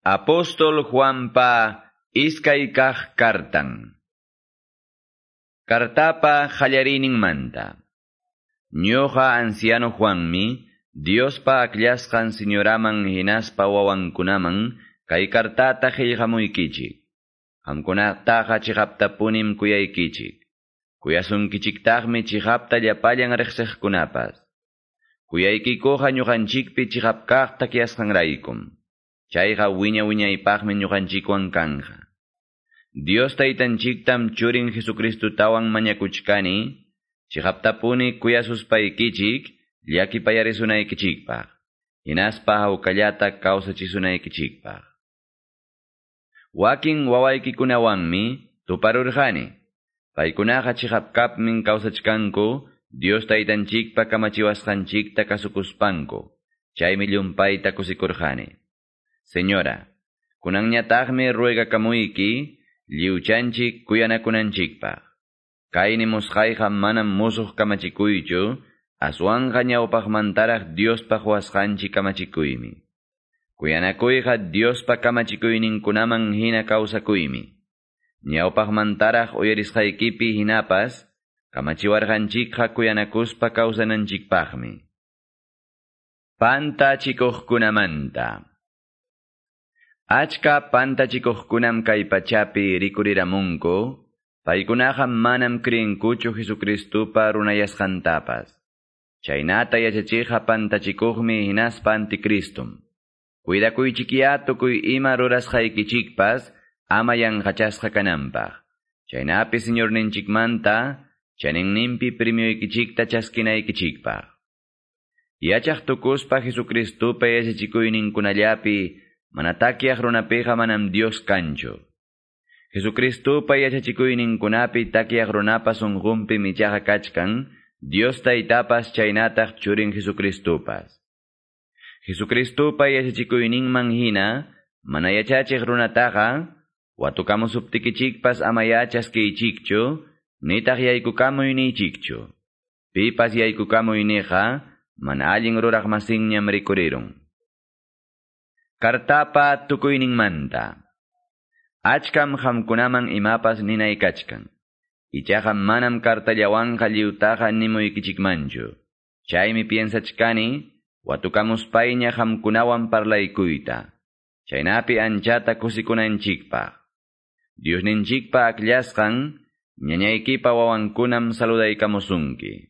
Apóstol Juanpa iskaykaj kartan. Kartapa manta. Ñoja anciano Juanmi, Diospa akllashqan señoraman hinaspa wawankunaman, kay kartata qillqamuykichik. Qamkunataqa chiqaptapunim kuyaykichik. Kuyasunkichiktaqmi chiqapta llapallan riqsiqkunapas. Kuyaykikuqa ñuqanchikpi chiqapkaqta kiyasqanraykum. Chayqa wiña wiñaypaqmi ñuqanchikwan kanja. Dios taytanchiktam churin Jesucristutawan mañakuchkani, chiqaptapuni kuyasuspaykichik, llakipayarisунaykichikpaq, hinaspa hawkallata kawsachisunaykichikpaq. Wakin wawaykikunawanmi tuparurqani, paykunaqa chiqapkapmin kawsachkanku, Dios taytanchikpa kamachiwasqanchikta kasukuspanku, chaymi llumpayta kusikurqani. Señora, kunanñataqmi ruegakamuyki, liuchanchik kuyanakunanchikpaq. Kayni musqayqa manam musuq kamachikuychu, aswanqa ñawpaqmantaraq Diospaq wasqanchi kamachikuymi. Kuyanakuyqa Diospa kamachikuyninkunaman hina kawsakuymi. Ñawpaqmantaraq uyarisqaykipi hinapas, kamachiwarqanchikqa kuyanakuspa kawsananchikpaqmi. Panta chikuqkunamanta. Achka pantachikuqkunam kay pachapi rikuriramunku, paykunaqa manam krinkuchu Jesucristupa runayasqantapas. Chaynata yachachiqa pantachikuqmi hinaspa anticristum. Cuidakuychikiya tukuy ima rurasqaykichikpas, ama yanqachasqa kananpaq. Chaynapi señorninchikmanta, chaninninpi premioykichikta chaskinaykichikpaq. Yachaq tukuspa Jesucristupa yachachikuyninkunallapi, Manatakiaq runapiqa manam Dios kanchu. Jesucristupa yachachikuyninkunapi takiaq runapa sunqunpi michaqa kachkan, Dios taytapas chaynataq churin Jesucristupas. Jesucristupa yachachikuyninman hina, mana yachachiq runataqa, watukamusuptikichikpas ama yachaskiychikchu, nitaq yaykukamuynichikchu. Pipas yaykukamuyniqa, mana allin ruraq masinñam rikurirun. Kartapa manta. Achkam hamkunaman imapas ninaykachkan. Ichaqa manam kartallawanqa liutaqa nimuykichikmanchu. Chaymi piensachkani, watukamuspayña hamkunawan parlaykuyta. Chaynapi anchata kusikunanchikpaq. Diosninchikpa akllashqan, ñañaykipa wawankunam saludaykamusunki.